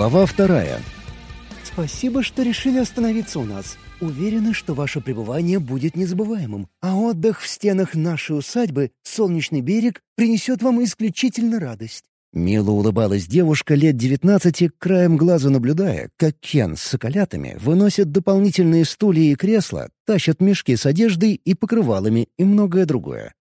Глава вторая. «Спасибо, что решили остановиться у нас. Уверены, что ваше пребывание будет незабываемым, а отдых в стенах нашей усадьбы «Солнечный берег» принесет вам исключительно радость». Мило улыбалась девушка лет девятнадцати, краем глаза наблюдая, как Кен с соколятами выносят дополнительные стулья и кресла, тащат мешки с одеждой и покрывалами и многое другое.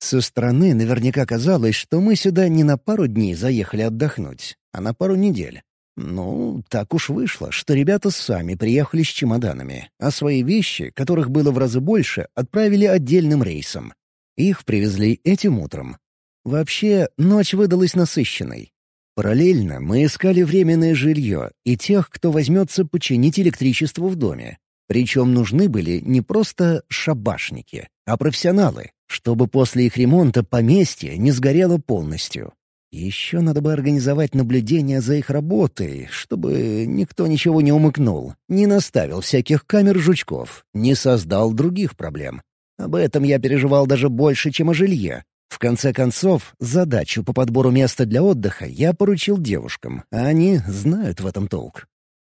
Со стороны наверняка казалось, что мы сюда не на пару дней заехали отдохнуть, а на пару недель. Ну, так уж вышло, что ребята сами приехали с чемоданами, а свои вещи, которых было в разы больше, отправили отдельным рейсом. Их привезли этим утром. Вообще, ночь выдалась насыщенной. Параллельно мы искали временное жилье и тех, кто возьмется починить электричество в доме. Причем нужны были не просто шабашники, а профессионалы, чтобы после их ремонта поместье не сгорело полностью. Еще надо бы организовать наблюдение за их работой, чтобы никто ничего не умыкнул, не наставил всяких камер жучков, не создал других проблем. Об этом я переживал даже больше, чем о жилье. В конце концов, задачу по подбору места для отдыха я поручил девушкам, а они знают в этом толк.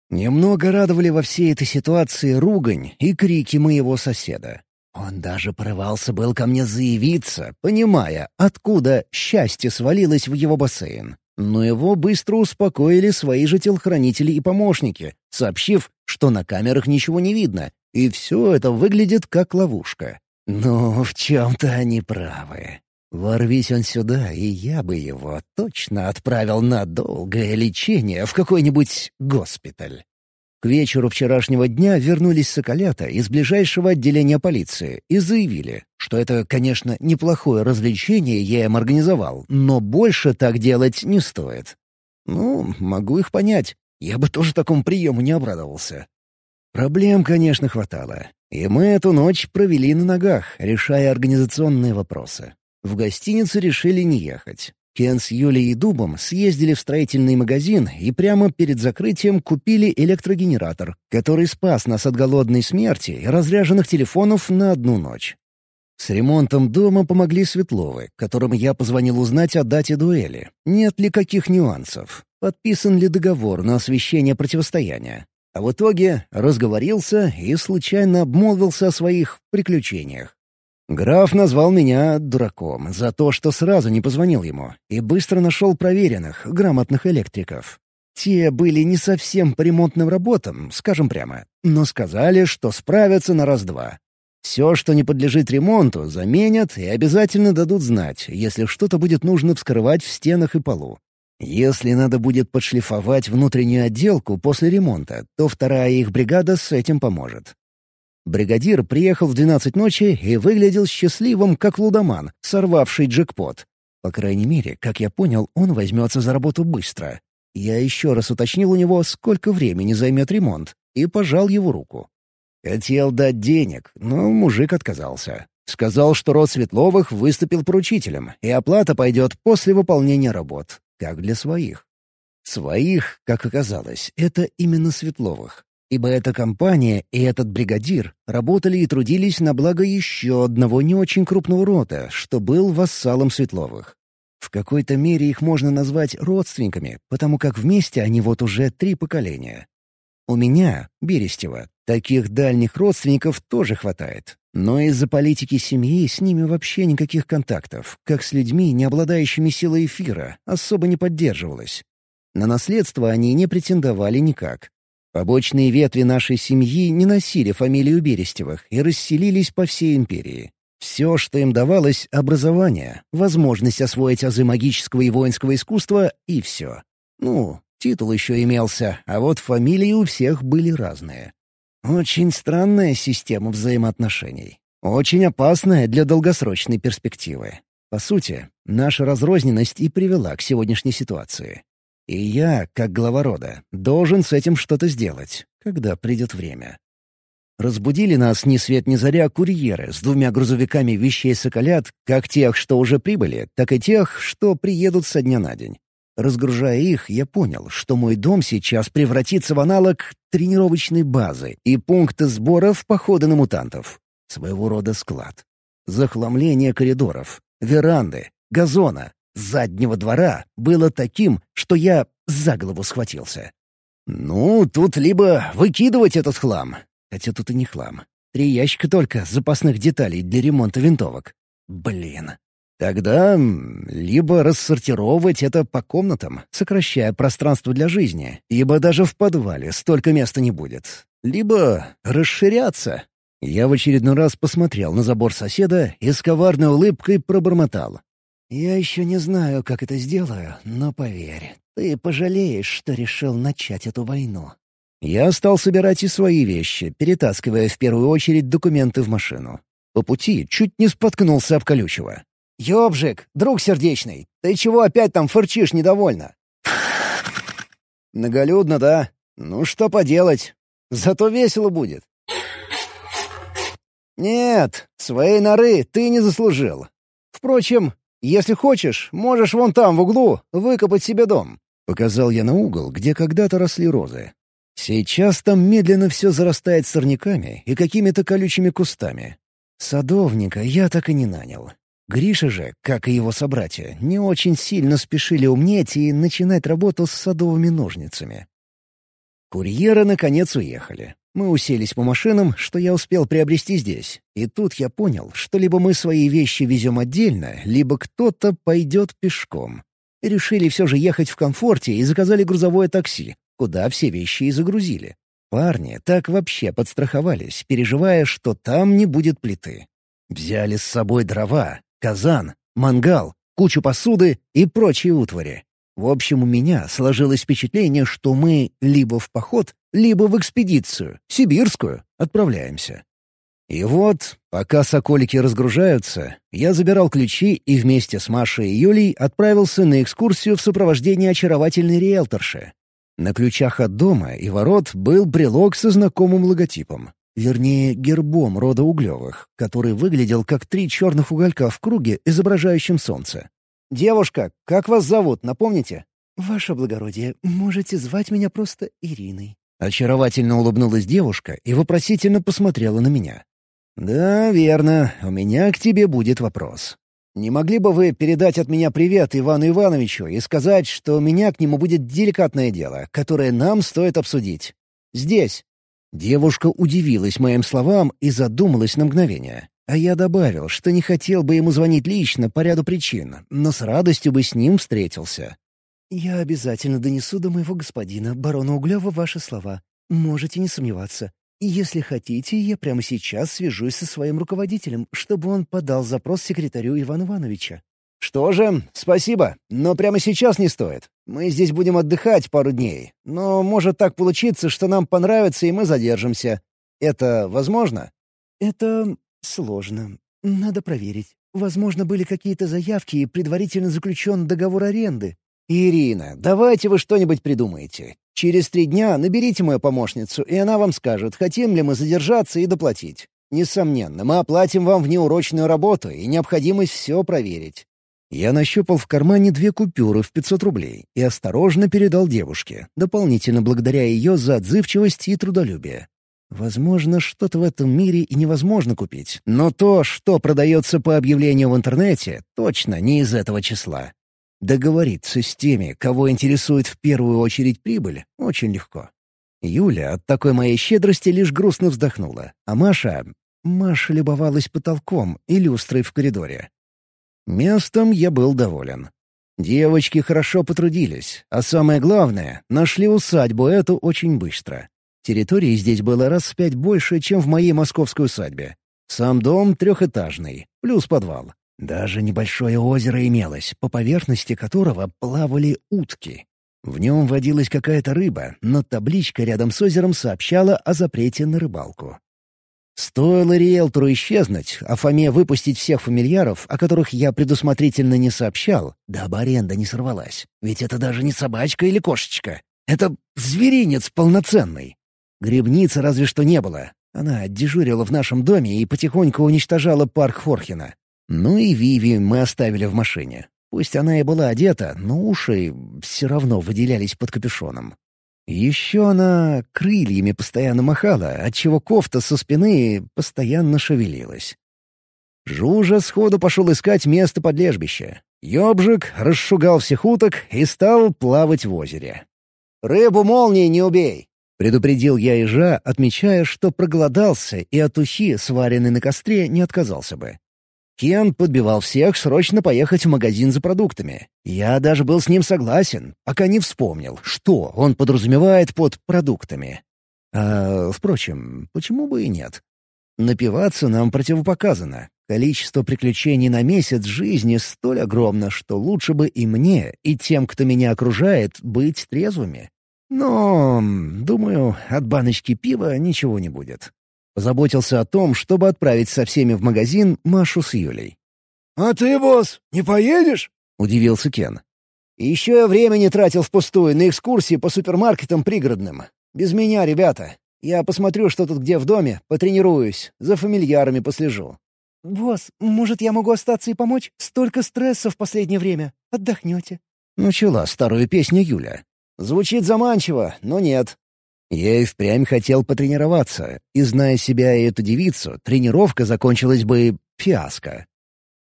Немного радовали во всей этой ситуации ругань и крики моего соседа. Он даже порывался был ко мне заявиться, понимая, откуда счастье свалилось в его бассейн. Но его быстро успокоили свои же телохранители и помощники, сообщив, что на камерах ничего не видно, и все это выглядит как ловушка. Но в чем-то они правы. Ворвись он сюда, и я бы его точно отправил на долгое лечение в какой-нибудь госпиталь. Вечеру вчерашнего дня вернулись соколята из ближайшего отделения полиции и заявили, что это, конечно, неплохое развлечение я им организовал, но больше так делать не стоит. Ну, могу их понять. Я бы тоже такому приему не обрадовался. Проблем, конечно, хватало. И мы эту ночь провели на ногах, решая организационные вопросы. В гостиницу решили не ехать. Кен с Юлей и Дубом съездили в строительный магазин и прямо перед закрытием купили электрогенератор, который спас нас от голодной смерти и разряженных телефонов на одну ночь. С ремонтом дома помогли Светловы, которым я позвонил узнать о дате дуэли. Нет ли каких нюансов? Подписан ли договор на освещение противостояния? А в итоге разговорился и случайно обмолвился о своих приключениях. Граф назвал меня дураком за то, что сразу не позвонил ему, и быстро нашел проверенных, грамотных электриков. Те были не совсем по ремонтным работам, скажем прямо, но сказали, что справятся на раз-два. Все, что не подлежит ремонту, заменят и обязательно дадут знать, если что-то будет нужно вскрывать в стенах и полу. Если надо будет подшлифовать внутреннюю отделку после ремонта, то вторая их бригада с этим поможет. Бригадир приехал в 12 ночи и выглядел счастливым, как лудоман, сорвавший джекпот. По крайней мере, как я понял, он возьмется за работу быстро. Я еще раз уточнил у него, сколько времени займет ремонт, и пожал его руку. Хотел дать денег, но мужик отказался. Сказал, что род Светловых выступил поручителем, и оплата пойдет после выполнения работ, как для своих. Своих, как оказалось, это именно Светловых ибо эта компания и этот бригадир работали и трудились на благо еще одного не очень крупного рода, что был вассалом Светловых. В какой-то мере их можно назвать родственниками, потому как вместе они вот уже три поколения. У меня, Берестева, таких дальних родственников тоже хватает. Но из-за политики семьи с ними вообще никаких контактов, как с людьми, не обладающими силой эфира, особо не поддерживалось. На наследство они не претендовали никак, Побочные ветви нашей семьи не носили фамилию Берестевых и расселились по всей империи. Все, что им давалось — образование, возможность освоить азы магического и воинского искусства — и все. Ну, титул еще имелся, а вот фамилии у всех были разные. Очень странная система взаимоотношений. Очень опасная для долгосрочной перспективы. По сути, наша разрозненность и привела к сегодняшней ситуации. И я, как глава рода, должен с этим что-то сделать, когда придет время. Разбудили нас ни свет ни заря курьеры с двумя грузовиками вещей соколят, как тех, что уже прибыли, так и тех, что приедут со дня на день. Разгружая их, я понял, что мой дом сейчас превратится в аналог тренировочной базы и пункта сбора в походы на мутантов. Своего рода склад. Захламление коридоров, веранды, газона, заднего двора было таким, что я за голову схватился. «Ну, тут либо выкидывать этот хлам, хотя тут и не хлам. Три ящика только запасных деталей для ремонта винтовок. Блин. Тогда либо рассортировать это по комнатам, сокращая пространство для жизни, ибо даже в подвале столько места не будет. Либо расширяться. Я в очередной раз посмотрел на забор соседа и с коварной улыбкой пробормотал. «Я еще не знаю, как это сделаю, но поверь, ты пожалеешь, что решил начать эту войну». Я стал собирать и свои вещи, перетаскивая в первую очередь документы в машину. По пути чуть не споткнулся об колючего. «Ёбжик, друг сердечный, ты чего опять там фырчишь недовольно?» «Многолюдно, да? Ну что поделать? Зато весело будет». «Нет, своей норы ты не заслужил. Впрочем, если хочешь, можешь вон там, в углу, выкопать себе дом». Показал я на угол, где когда-то росли розы. Сейчас там медленно все зарастает сорняками и какими-то колючими кустами. Садовника я так и не нанял. Гриша же, как и его собратья, не очень сильно спешили умнеть и начинать работу с садовыми ножницами. Курьеры, наконец, уехали. Мы уселись по машинам, что я успел приобрести здесь. И тут я понял, что либо мы свои вещи везем отдельно, либо кто-то пойдет пешком. решили все же ехать в комфорте и заказали грузовое такси, куда все вещи и загрузили. Парни так вообще подстраховались, переживая, что там не будет плиты. Взяли с собой дрова, казан, мангал, кучу посуды и прочие утвари. В общем, у меня сложилось впечатление, что мы либо в поход, либо в экспедицию, сибирскую, отправляемся. И вот, пока соколики разгружаются, я забирал ключи и вместе с Машей и Юлей отправился на экскурсию в сопровождении очаровательной риэлторши, на ключах от дома и ворот был брелок со знакомым логотипом. Вернее, гербом рода Углевых, который выглядел как три черных уголька в круге, изображающем солнце. «Девушка, как вас зовут, напомните?» «Ваше благородие, можете звать меня просто Ириной». Очаровательно улыбнулась девушка и вопросительно посмотрела на меня. «Да, верно. У меня к тебе будет вопрос. Не могли бы вы передать от меня привет Ивану Ивановичу и сказать, что у меня к нему будет деликатное дело, которое нам стоит обсудить? Здесь». Девушка удивилась моим словам и задумалась на мгновение. А я добавил, что не хотел бы ему звонить лично по ряду причин, но с радостью бы с ним встретился. «Я обязательно донесу до моего господина, барона Углева, ваши слова. Можете не сомневаться. Если хотите, я прямо сейчас свяжусь со своим руководителем, чтобы он подал запрос секретарю Ивана Ивановича». «Что же, спасибо, но прямо сейчас не стоит. Мы здесь будем отдыхать пару дней, но может так получиться, что нам понравится и мы задержимся. Это возможно?» «Это сложно. Надо проверить. Возможно, были какие-то заявки и предварительно заключен договор аренды». «Ирина, давайте вы что-нибудь придумаете. Через три дня наберите мою помощницу, и она вам скажет, хотим ли мы задержаться и доплатить. Несомненно, мы оплатим вам внеурочную работу и необходимость все проверить». Я нащупал в кармане две купюры в 500 рублей и осторожно передал девушке, дополнительно благодаря ее за отзывчивость и трудолюбие. Возможно, что-то в этом мире и невозможно купить, но то, что продается по объявлению в интернете, точно не из этого числа. Договориться с теми, кого интересует в первую очередь прибыль, очень легко. Юля от такой моей щедрости лишь грустно вздохнула, а Маша... Маша любовалась потолком и люстрой в коридоре. Местом я был доволен. Девочки хорошо потрудились, а самое главное, нашли усадьбу эту очень быстро. Территории здесь было раз в пять больше, чем в моей московской усадьбе. Сам дом трехэтажный, плюс подвал. Даже небольшое озеро имелось, по поверхности которого плавали утки. В нем водилась какая-то рыба, но табличка рядом с озером сообщала о запрете на рыбалку. Стоило риэлтору исчезнуть, а Фоме выпустить всех фамильяров, о которых я предусмотрительно не сообщал, дабы аренда не сорвалась. Ведь это даже не собачка или кошечка. Это зверинец полноценный. Грибницы разве что не было. Она дежурила в нашем доме и потихоньку уничтожала парк Хорхена. Ну и Виви мы оставили в машине. Пусть она и была одета, но уши все равно выделялись под капюшоном. Еще она крыльями постоянно махала, отчего кофта со спины постоянно шевелилась. Жужа сходу пошел искать место под лежбище. Ёбжик расшугал всех уток и стал плавать в озере. Рыбу молнией не убей!» Предупредил я ежа, отмечая, что проголодался и от ухи, сваренной на костре, не отказался бы. Кен подбивал всех срочно поехать в магазин за продуктами. Я даже был с ним согласен, пока не вспомнил, что он подразумевает под продуктами. А, впрочем, почему бы и нет? Напиваться нам противопоказано. Количество приключений на месяц жизни столь огромно, что лучше бы и мне, и тем, кто меня окружает, быть трезвыми. Но, думаю, от баночки пива ничего не будет. Позаботился о том, чтобы отправить со всеми в магазин Машу с Юлей. «А ты, босс, не поедешь?» — удивился Кен. «Еще я времени тратил впустую на экскурсии по супермаркетам пригородным. Без меня, ребята. Я посмотрю, что тут где в доме, потренируюсь, за фамильярами послежу». «Босс, может, я могу остаться и помочь? Столько стресса в последнее время. Отдохнете». Начала старую песню Юля. Звучит заманчиво, но нет. Я и впрямь хотел потренироваться, и, зная себя и эту девицу, тренировка закончилась бы фиаско.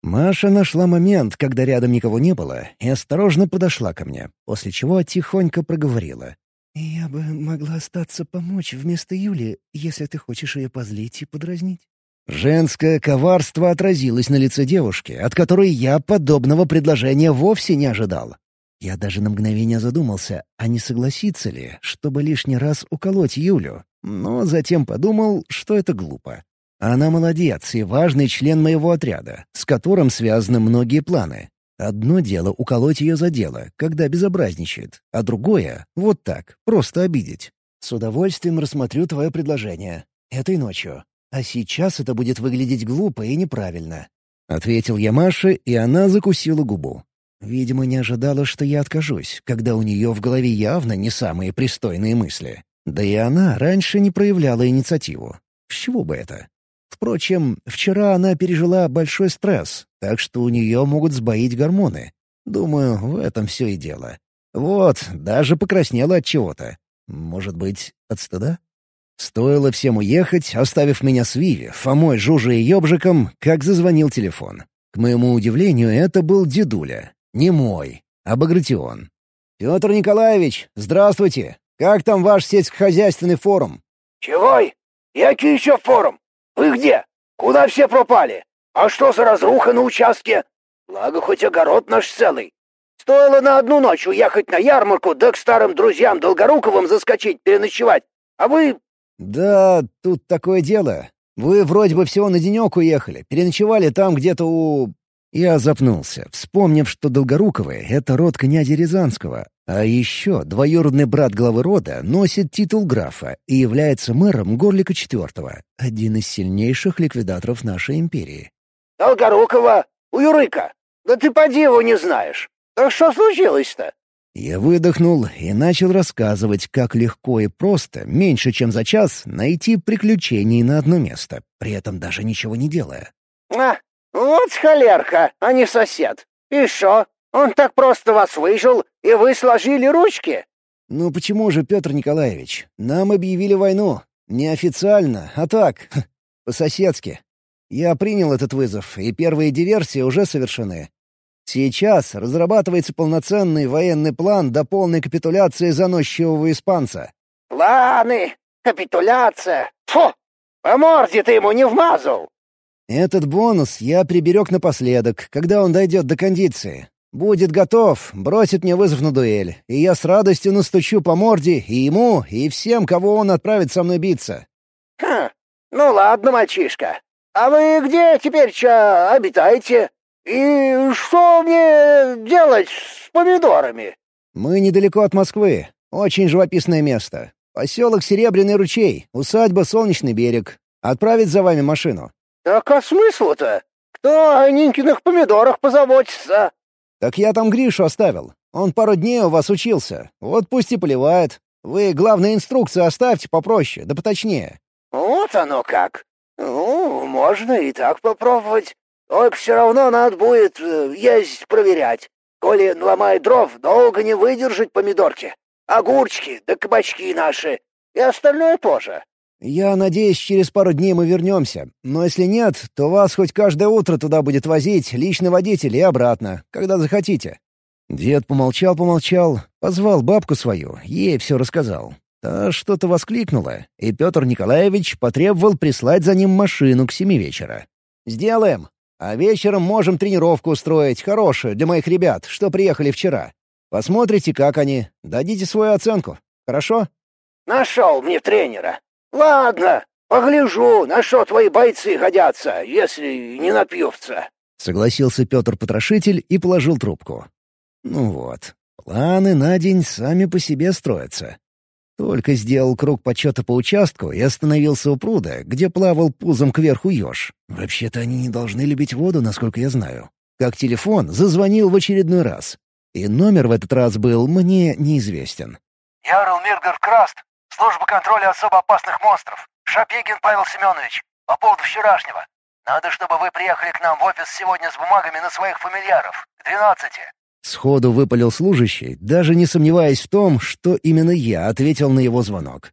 Маша нашла момент, когда рядом никого не было, и осторожно подошла ко мне, после чего тихонько проговорила. «Я бы могла остаться помочь вместо Юли, если ты хочешь ее позлить и подразнить». Женское коварство отразилось на лице девушки, от которой я подобного предложения вовсе не ожидал. Я даже на мгновение задумался, а не согласится ли, чтобы лишний раз уколоть Юлю, но затем подумал, что это глупо. Она молодец и важный член моего отряда, с которым связаны многие планы. Одно дело уколоть ее за дело, когда безобразничает, а другое — вот так, просто обидеть. С удовольствием рассмотрю твое предложение. Этой ночью. А сейчас это будет выглядеть глупо и неправильно. Ответил я Маше, и она закусила губу. Видимо, не ожидала, что я откажусь, когда у нее в голове явно не самые пристойные мысли. Да и она раньше не проявляла инициативу. С чего бы это? Впрочем, вчера она пережила большой стресс, так что у нее могут сбоить гормоны. Думаю, в этом все и дело. Вот, даже покраснела от чего-то. Может быть, от стыда? Стоило всем уехать, оставив меня с Виви, Фомой, Жужей и Ёбжиком, как зазвонил телефон. К моему удивлению, это был дедуля. Не мой, а Багратион. «Петр Николаевич, здравствуйте! Как там ваш сельскохозяйственный форум?» «Чегой? Який еще форум? Вы где? Куда все пропали? А что за разруха на участке? Благо, хоть огород наш целый. Стоило на одну ночь уехать на ярмарку, да к старым друзьям Долгоруковым заскочить, переночевать. А вы...» «Да, тут такое дело. Вы вроде бы всего на денек уехали, переночевали там где-то у... Я запнулся, вспомнив, что Долгоруковы — это род князя Рязанского, а еще двоюродный брат главы рода носит титул графа и является мэром Горлика IV, один из сильнейших ликвидаторов нашей империи. «Долгорукова? У Юрыка? Да ты поди его не знаешь. Так что случилось-то?» Я выдохнул и начал рассказывать, как легко и просто, меньше чем за час, найти приключений на одно место, при этом даже ничего не делая. «А, «Вот холерка, а не сосед. И что, он так просто вас выжил, и вы сложили ручки?» «Ну почему же, Петр Николаевич? Нам объявили войну. Не официально, а так, по-соседски. Я принял этот вызов, и первые диверсии уже совершены. Сейчас разрабатывается полноценный военный план до полной капитуляции заносчивого испанца». «Планы? Капитуляция? Фу! По морде ты ему не вмазал!» Этот бонус я приберег напоследок, когда он дойдет до кондиции. Будет готов, бросит мне вызов на дуэль, и я с радостью настучу по морде и ему, и всем, кого он отправит со мной биться. «Хм, ну ладно, мальчишка. А вы где теперь ча обитаете? И что мне делать с помидорами?» «Мы недалеко от Москвы. Очень живописное место. Поселок Серебряный ручей, усадьба Солнечный берег. Отправить за вами машину». «Так а смысл-то? Кто о Нинкиных помидорах позаботится?» «Так я там Гришу оставил. Он пару дней у вас учился. Вот пусть и поливает. Вы, главное, инструкцию оставьте попроще, да поточнее». «Вот оно как. Ну, можно и так попробовать. Только все равно надо будет э, ездить проверять. Коли ломает дров, долго не выдержать помидорки. Огурчики да кабачки наши. И остальное тоже. «Я надеюсь, через пару дней мы вернемся. Но если нет, то вас хоть каждое утро туда будет возить личный водитель и обратно, когда захотите». Дед помолчал-помолчал, Позвал бабку свою, ей все рассказал. Та что-то воскликнула, и Петр Николаевич потребовал прислать за ним машину к семи вечера. «Сделаем. А вечером можем тренировку устроить, хорошую, для моих ребят, что приехали вчера. Посмотрите, как они, дадите свою оценку. Хорошо?» «Нашел мне тренера. Ладно, погляжу, на что твои бойцы годятся, если не напьются». Согласился Петр Потрошитель и положил трубку. «Ну вот, планы на день сами по себе строятся. Только сделал круг почета по участку и остановился у пруда, где плавал пузом кверху еж. Вообще-то они не должны любить воду, насколько я знаю. Как телефон зазвонил в очередной раз. И номер в этот раз был мне неизвестен. «Ярл Миргар Краст, служба контроля особо опасных монстров. Шапегин Павел Семенович, по поводу вчерашнего. Надо, чтобы вы приехали к нам в офис сегодня с бумагами на своих фамильяров. К двенадцати. Сходу выпалил служащий, даже не сомневаясь в том, что именно я ответил на его звонок.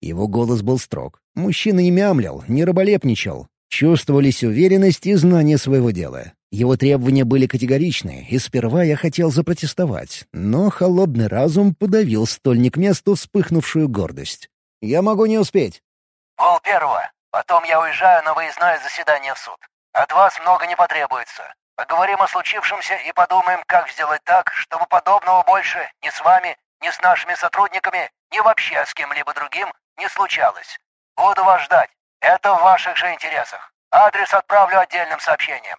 Его голос был строг. Мужчина не мямлил, не раболепничал. Чувствовались уверенность и знание своего дела. Его требования были категоричны, и сперва я хотел запротестовать, но холодный разум подавил столь не к месту вспыхнувшую гордость. «Я могу не успеть». Пол первого. Потом я уезжаю на выездное заседание в суд. От вас много не потребуется. Поговорим о случившемся и подумаем, как сделать так, чтобы подобного больше ни с вами, ни с нашими сотрудниками, ни вообще с кем-либо другим не случалось. Буду вас ждать. Это в ваших же интересах. Адрес отправлю отдельным сообщением».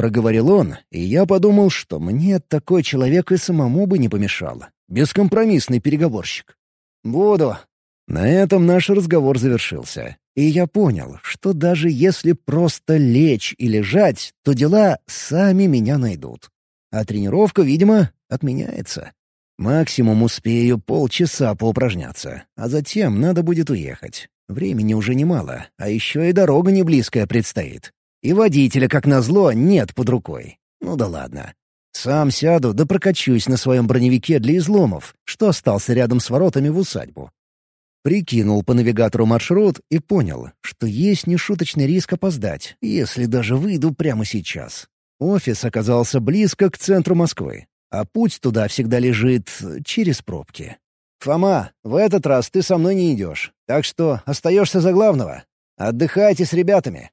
Проговорил он, и я подумал, что мне такой человек и самому бы не помешало. Бескомпромиссный переговорщик. «Буду». На этом наш разговор завершился. И я понял, что даже если просто лечь и лежать, то дела сами меня найдут. А тренировка, видимо, отменяется. Максимум успею полчаса поупражняться, а затем надо будет уехать. Времени уже немало, а еще и дорога не близкая предстоит. И водителя, как назло, нет под рукой. Ну да ладно. Сам сяду да прокачусь на своем броневике для изломов, что остался рядом с воротами в усадьбу. Прикинул по навигатору маршрут и понял, что есть нешуточный риск опоздать, если даже выйду прямо сейчас. Офис оказался близко к центру Москвы, а путь туда всегда лежит через пробки. «Фома, в этот раз ты со мной не идешь, так что остаешься за главного. Отдыхайте с ребятами».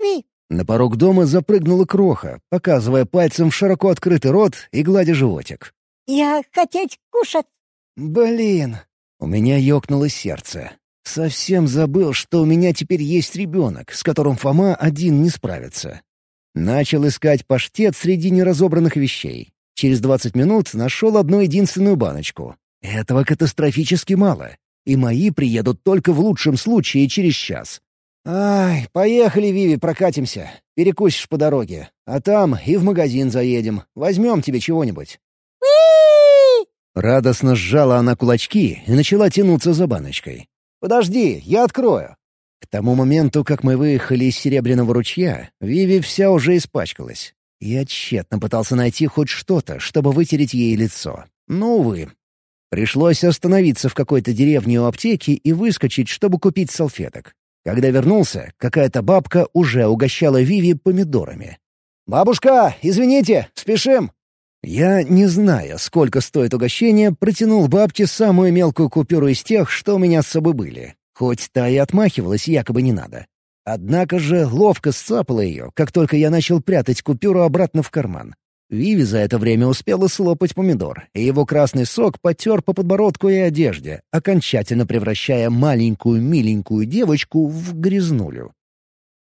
«Ми». На порог дома запрыгнула кроха, показывая пальцем в широко открытый рот и гладя животик. «Я хотеть кушать». «Блин, у меня ёкнуло сердце. Совсем забыл, что у меня теперь есть ребенок, с которым Фома один не справится. Начал искать паштет среди неразобранных вещей. Через двадцать минут нашел одну единственную баночку. Этого катастрофически мало. И мои приедут только в лучшем случае через час. «Ай, поехали, Виви, прокатимся. Перекусишь по дороге. А там и в магазин заедем. Возьмем тебе чего-нибудь». Радостно сжала она кулачки и начала тянуться за баночкой. «Подожди, я открою!» К тому моменту, как мы выехали из Серебряного ручья, Виви вся уже испачкалась. Я тщетно пытался найти хоть что-то, чтобы вытереть ей лицо. Но, увы. Пришлось остановиться в какой-то деревне у аптеки и выскочить, чтобы купить салфеток. Когда вернулся, какая-то бабка уже угощала Виви помидорами. «Бабушка, извините, спешим!» Я, не зная, сколько стоит угощение, протянул бабке самую мелкую купюру из тех, что у меня с собой были. Хоть та и отмахивалась, якобы не надо. Однако же ловко сцапала ее, как только я начал прятать купюру обратно в карман. Виви за это время успела слопать помидор, и его красный сок потер по подбородку и одежде, окончательно превращая маленькую миленькую девочку в грязнулю.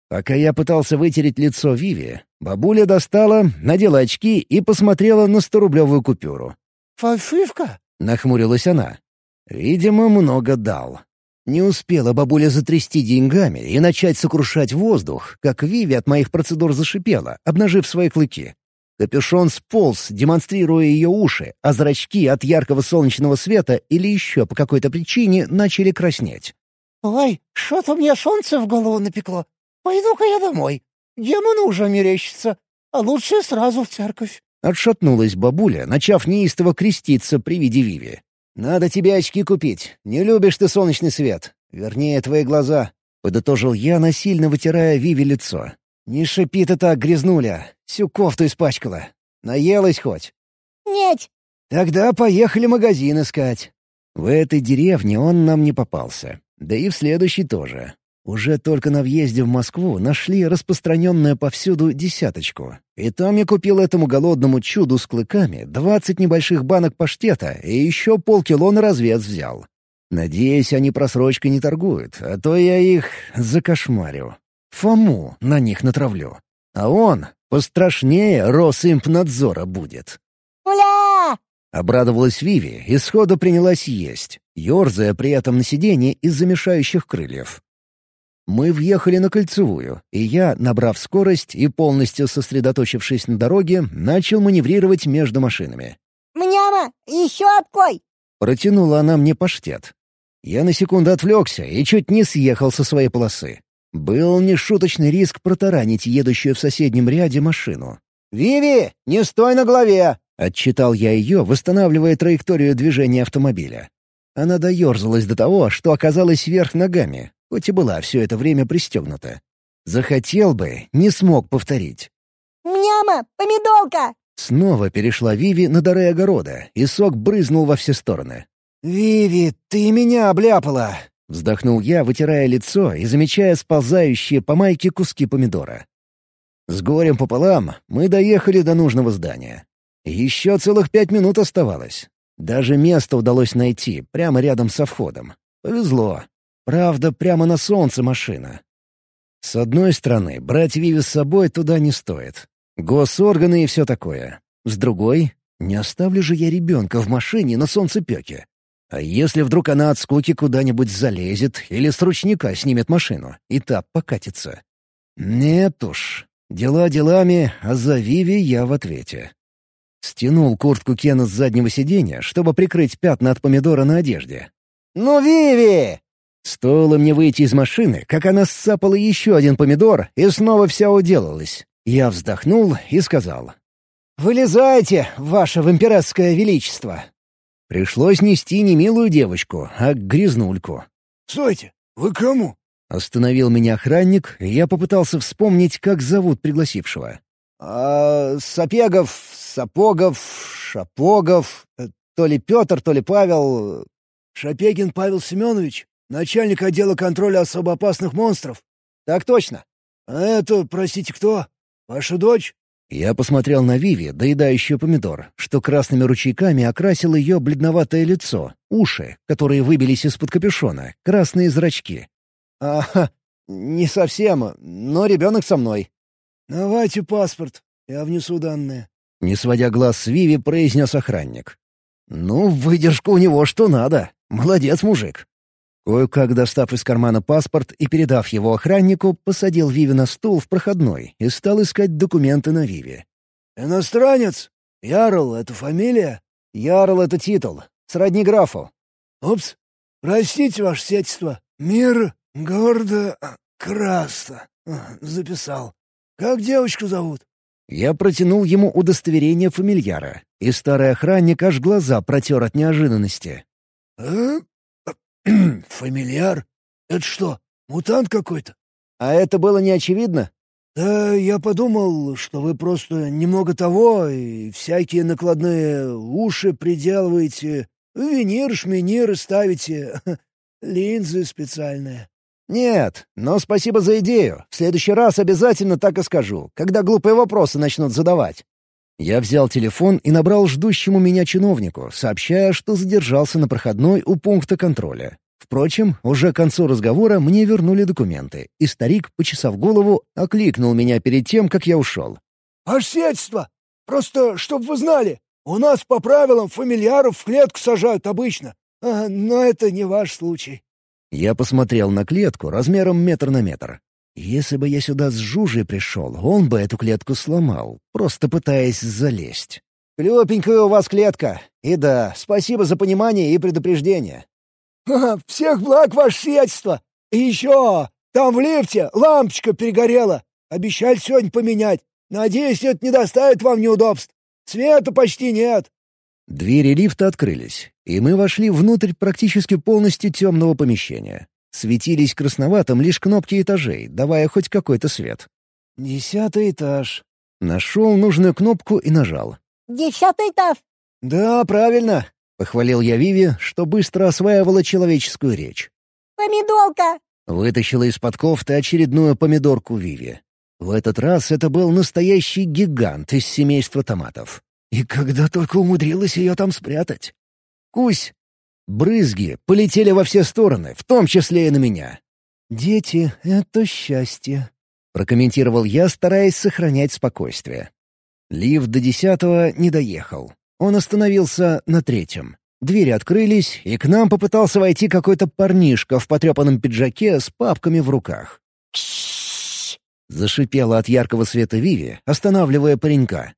Пока я пытался вытереть лицо Виви, бабуля достала, надела очки и посмотрела на сторублевую купюру. «Фальшивка?» — нахмурилась она. «Видимо, много дал». Не успела бабуля затрясти деньгами и начать сокрушать воздух, как Виви от моих процедур зашипела, обнажив свои клыки. Капюшон сполз, демонстрируя ее уши, а зрачки от яркого солнечного света или еще по какой-то причине начали краснеть. «Ой, что-то мне солнце в голову напекло. Пойду-ка я домой. Демоны уже мерещатся, а лучше сразу в церковь». Отшатнулась бабуля, начав неистово креститься при виде Виви. «Надо тебе очки купить. Не любишь ты солнечный свет. Вернее, твои глаза», — подытожил я, насильно вытирая Виви лицо. «Не шипи ты так, грязнуля. Всю кофту испачкала. Наелась хоть?» «Нет, Тогда поехали магазин искать. В этой деревне он нам не попался. Да и в следующей тоже. Уже только на въезде в Москву нашли распространенную повсюду десяточку. И там я купил этому голодному чуду с клыками двадцать небольших банок паштета и еще полкило на развес взял. Надеюсь, они просрочкой не торгуют, а то я их закошмарю. Фому на них натравлю. А он пострашнее Росимпнадзора будет. «Уля!» — обрадовалась Виви и сходу принялась есть, ерзая при этом на сиденье из-за мешающих крыльев. Мы въехали на кольцевую, и я, набрав скорость и полностью сосредоточившись на дороге, начал маневрировать между машинами. «Мняма, еще откой!» Протянула она мне паштет. Я на секунду отвлекся и чуть не съехал со своей полосы. Был нешуточный риск протаранить едущую в соседнем ряде машину. «Виви, не стой на голове!» — отчитал я ее, восстанавливая траекторию движения автомобиля. Она доерзалась до того, что оказалась вверх ногами, хоть и была все это время пристегнута. Захотел бы, не смог повторить. «Мняма, помидолка!» Снова перешла Виви на дары огорода, и сок брызнул во все стороны. «Виви, ты меня обляпала!» — вздохнул я, вытирая лицо и замечая сползающие по майке куски помидора. С горем пополам мы доехали до нужного здания. Еще целых пять минут оставалось. Даже место удалось найти, прямо рядом со входом. Повезло. Правда, прямо на солнце машина. С одной стороны, брать Виви с собой туда не стоит. Госорганы и все такое. С другой, не оставлю же я ребенка в машине на солнцепеке. А если вдруг она от скуки куда-нибудь залезет или с ручника снимет машину, и та покатится? Нет уж. Дела делами, а за Виви я в ответе. Стянул куртку Кена с заднего сиденья, чтобы прикрыть пятна от помидора на одежде. «Ну, Виви!» Стоило мне выйти из машины, как она ссапала еще один помидор и снова вся уделалась. Я вздохнул и сказал. «Вылезайте, ваше вампирское величество!» Пришлось нести не милую девочку, а грязнульку. «Стойте! Вы кому?» Остановил меня охранник, и я попытался вспомнить, как зовут пригласившего. «А, Сапегов, Сапогов, Шапогов, э, то ли Петр, то ли Павел...» «Шапегин Павел Семенович?» Начальник отдела контроля особо опасных монстров. Так точно. А это, простите, кто? Ваша дочь? Я посмотрел на Виви, доедающую помидор, что красными ручейками окрасил ее бледноватое лицо, уши, которые выбились из-под капюшона, красные зрачки. «Ага, не совсем, но ребенок со мной». «Давайте паспорт, я внесу данные». Не сводя глаз с Виви, произнес охранник. «Ну, выдержка у него что надо. Молодец, мужик». Кое-как достав из кармана паспорт и передав его охраннику, посадил Виви на стул в проходной и стал искать документы на Виви. «Иностранец? Ярл — это фамилия?» «Ярл — это титул. Сродни графу». «Упс. Простите, ваше сетство. Мир гордо красно. Записал. Как девочку зовут?» Я протянул ему удостоверение фамильяра, и старый охранник аж глаза протер от неожиданности. «А? «Фамильяр? Это что, мутант какой-то?» «А это было не очевидно?» «Да я подумал, что вы просто немного того и всякие накладные уши приделываете, винир, шминир ставите, линзы специальные». «Нет, но спасибо за идею. В следующий раз обязательно так и скажу, когда глупые вопросы начнут задавать». Я взял телефон и набрал ждущему меня чиновнику, сообщая, что задержался на проходной у пункта контроля. Впрочем, уже к концу разговора мне вернули документы, и старик, почесав голову, окликнул меня перед тем, как я ушел. «Ваше сельство! Просто, чтоб вы знали, у нас по правилам фамильяров в клетку сажают обычно, а, но это не ваш случай». Я посмотрел на клетку размером метр на метр. Если бы я сюда с Жужей пришел, он бы эту клетку сломал, просто пытаясь залезть. «Клёпенькая у вас клетка. И да, спасибо за понимание и предупреждение». «Ха, «Всех благ, ваше сиятельство! И еще, там в лифте лампочка перегорела. Обещали сегодня поменять. Надеюсь, это не доставит вам неудобств. Света почти нет». Двери лифта открылись, и мы вошли внутрь практически полностью темного помещения. Светились красноватым лишь кнопки этажей, давая хоть какой-то свет. «Десятый этаж». Нашел нужную кнопку и нажал. «Десятый этаж». «Да, правильно», — похвалил я Виви, что быстро осваивала человеческую речь. Помидолка! Вытащила из-под кофты очередную помидорку Виви. В этот раз это был настоящий гигант из семейства томатов. И когда только умудрилась ее там спрятать. Кусь! Брызги полетели во все стороны, в том числе и на меня. «Дети — это счастье», — прокомментировал я, стараясь сохранять спокойствие. Лифт до десятого не доехал. Он остановился на третьем. Двери открылись, и к нам попытался войти какой-то парнишка в потрепанном пиджаке с папками в руках. Зашипела от яркого света Виви, останавливая паренька.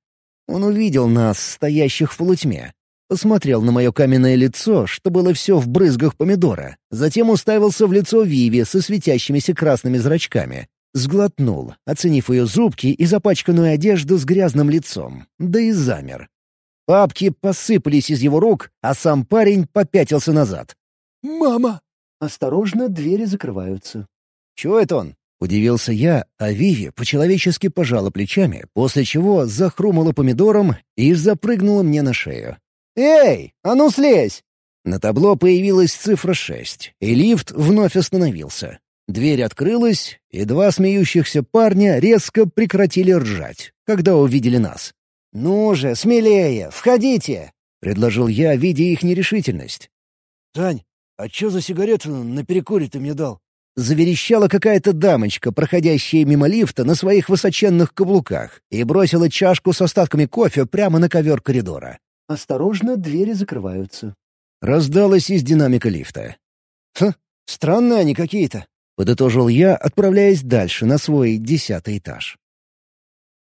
Он увидел нас, стоящих в полутьме. Посмотрел на мое каменное лицо, что было все в брызгах помидора. Затем уставился в лицо Виви со светящимися красными зрачками. Сглотнул, оценив ее зубки и запачканную одежду с грязным лицом. Да и замер. Папки посыпались из его рук, а сам парень попятился назад. «Мама!» «Осторожно, двери закрываются». «Чего это он?» — удивился я, а Виви по-человечески пожала плечами, после чего захрумала помидором и запрыгнула мне на шею. «Эй, а ну слезь!» На табло появилась цифра шесть, и лифт вновь остановился. Дверь открылась, и два смеющихся парня резко прекратили ржать, когда увидели нас. «Ну же, смелее, входите!» — предложил я, видя их нерешительность. «Тань, а чё за сигарету на перекуре ты мне дал?» Заверещала какая-то дамочка, проходящая мимо лифта на своих высоченных каблуках, и бросила чашку с остатками кофе прямо на ковер коридора. «Осторожно, двери закрываются». Раздалось из динамика лифта. «Хм, странные они какие-то», — подытожил я, отправляясь дальше на свой десятый этаж.